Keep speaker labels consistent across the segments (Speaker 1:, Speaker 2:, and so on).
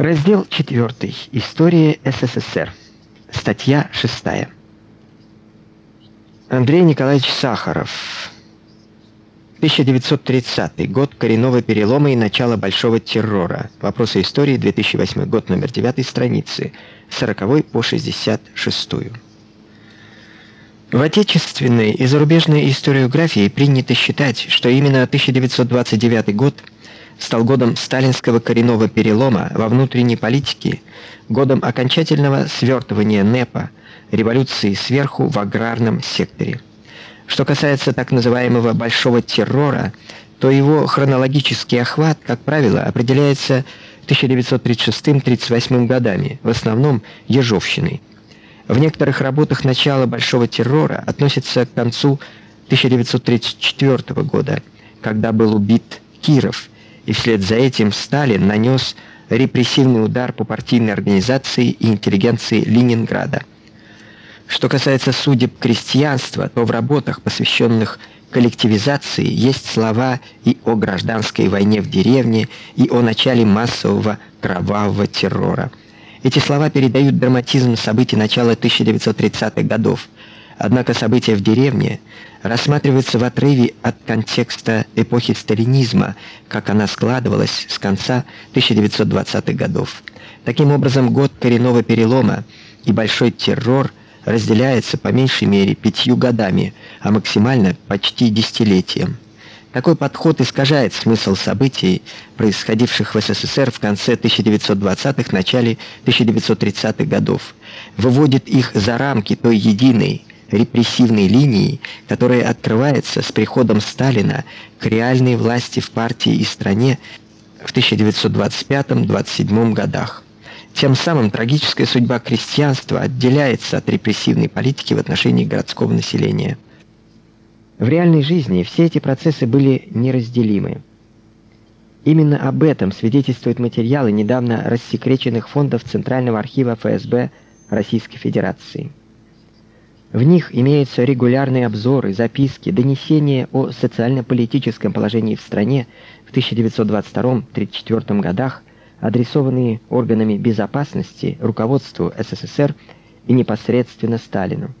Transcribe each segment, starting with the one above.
Speaker 1: Раздел 4. История СССР. Статья 6. Андрей Николаевич Сахаров. 1930 год коренного перелома и начало большого террора. Вопросы истории, 2008 год, номер 9 страницы, 40 по 66. В отечественной и зарубежной историографии принято считать, что именно 1929 год стал годом сталинского коренного перелома во внутренней политике, годом окончательного свертывания НЭПа, революции сверху в аграрном секторе. Что касается так называемого большого террора, то его хронологический охват, как правило, определяется 1936-38 годами, в основном Ежовщиной. В некоторых работах начало большого террора относится к концу 1934 года, когда был убит Киров и вслед за этим Сталин нанес репрессивный удар по партийной организации и интеллигенции Ленинграда. Что касается судеб крестьянства, то в работах, посвященных коллективизации, есть слова и о гражданской войне в деревне, и о начале массового кровавого террора. Эти слова передают драматизм событий начала 1930-х годов. Однако события в деревне рассматриваются в отрыве от контекста эпохи сталинизма, как она складывалась с конца 1920-х годов. Таким образом, год коренного перелома и большой террор разделяется по меньшей мере пятью годами, а максимально почти десятилетием. Такой подход искажает смысл событий, происходивших в СССР в конце 1920-х, начале 1930-х годов, выводит их за рамки той единой репрессивной линии, которая открывается с приходом Сталина к реальной власти в партии и стране в 1925-27 годах. Тем самым трагическая судьба крестьянства отделяется от репрессивной политики в отношении городского населения. В реальной жизни все эти процессы были неразделимы. Именно об этом свидетельствуют материалы недавно рассекреченных фондов Центрального архива ФСБ Российской Федерации. В них имеются регулярные обзоры, записки, донесения о социально-политическом положении в стране в 1922-34 годах, адресованные органами безопасности, руководству СССР и непосредственно Сталину.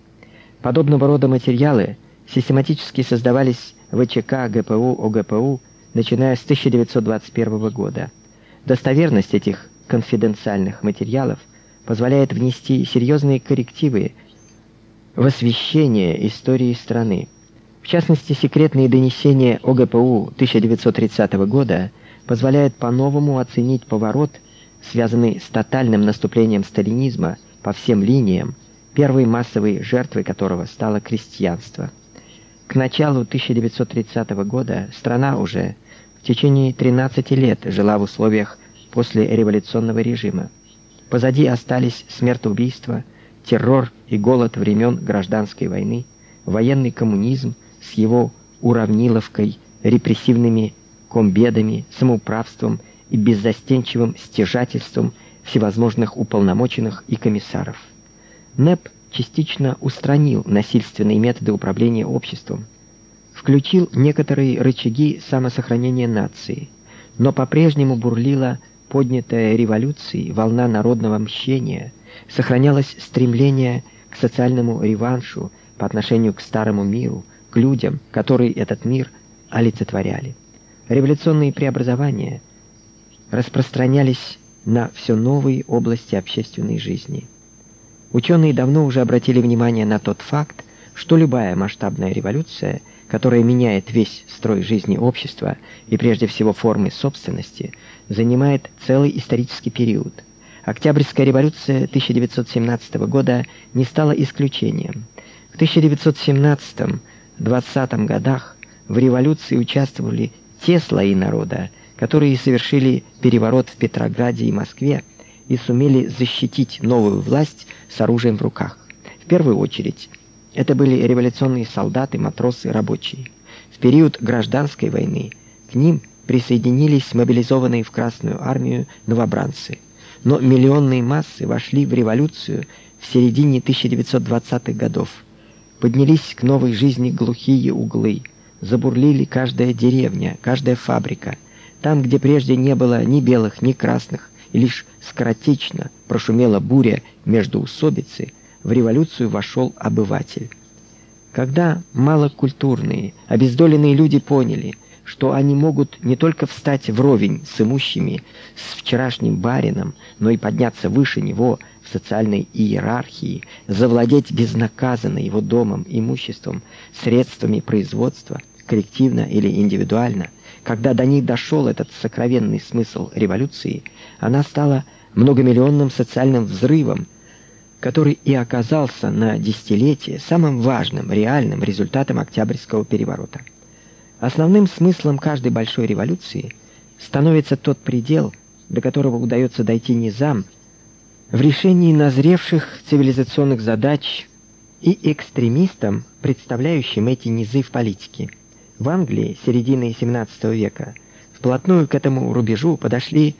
Speaker 1: Подобного рода материалы систематически создавались ВЧК, ГПУ, ОГПУ, начиная с 1921 года. Достоверность этих конфиденциальных материалов позволяет внести серьезные коррективы в освещение истории страны. В частности, секретные донесения ОГПУ 1930 года позволяют по-новому оценить поворот, связанный с тотальным наступлением сталинизма по всем линиям, первой массовой жертвой которого стало крестьянство. К началу 1930 года страна уже в течение 13 лет жила в условиях послереволюционного режима. Позади остались смертоубийства, террор и голод времен гражданской войны, военный коммунизм с его уравниловкой, репрессивными комбедами, самоуправством и беззастенчивым стяжательством всевозможных уполномоченных и комиссаров. НЭП частично устранил насильственные методы управления обществом, включил некоторые рычаги самосохранения нации, но по-прежнему бурлила поднятая революцией волна народного мщения, сохранялось стремление к социальному реваншу по отношению к старому миру, к людям, которые этот мир олицетворяли. Революционные преобразования распространялись на все новые области общественной жизни. Ученые давно уже обратили внимание на тот факт, что любая масштабная революция, которая меняет весь строй жизни общества и прежде всего формы собственности, занимает целый исторический период – Октябрьская революция 1917 года не стала исключением. В 1917-20 годах в революции участвовали те слои народа, которые совершили переворот в Петрограде и Москве и сумели защитить новую власть с оружием в руках. В первую очередь это были революционные солдаты, матросы, рабочие. В период гражданской войны к ним присоединились мобилизованные в Красную армию новобранцы – но миллионные массы вошли в революцию в середине 1920-х годов. Поднялись к новой жизни глухие углы, забурлили каждая деревня, каждая фабрика. Там, где прежде не было ни белых, ни красных, и лишь скоротечно прошумела буря междоусобицы, в революцию вошел обыватель. Когда малокультурные, обездоленные люди поняли, что они могут не только встать вровень с имущими, с вчерашним барином, но и подняться выше него в социальной иерархии, завладеть безнаказанно его домом, имуществом, средствами производства, коллективно или индивидуально, когда до них дошел этот сокровенный смысл революции, она стала многомиллионным социальным взрывом, который и оказался на десятилетие самым важным реальным результатом Октябрьского переворота. Основным смыслом каждой большой революции становится тот предел, до которого удается дойти низам в решении назревших цивилизационных задач и экстремистам, представляющим эти низы в политике. В Англии середины XVII века. Вплотную к этому рубежу подошли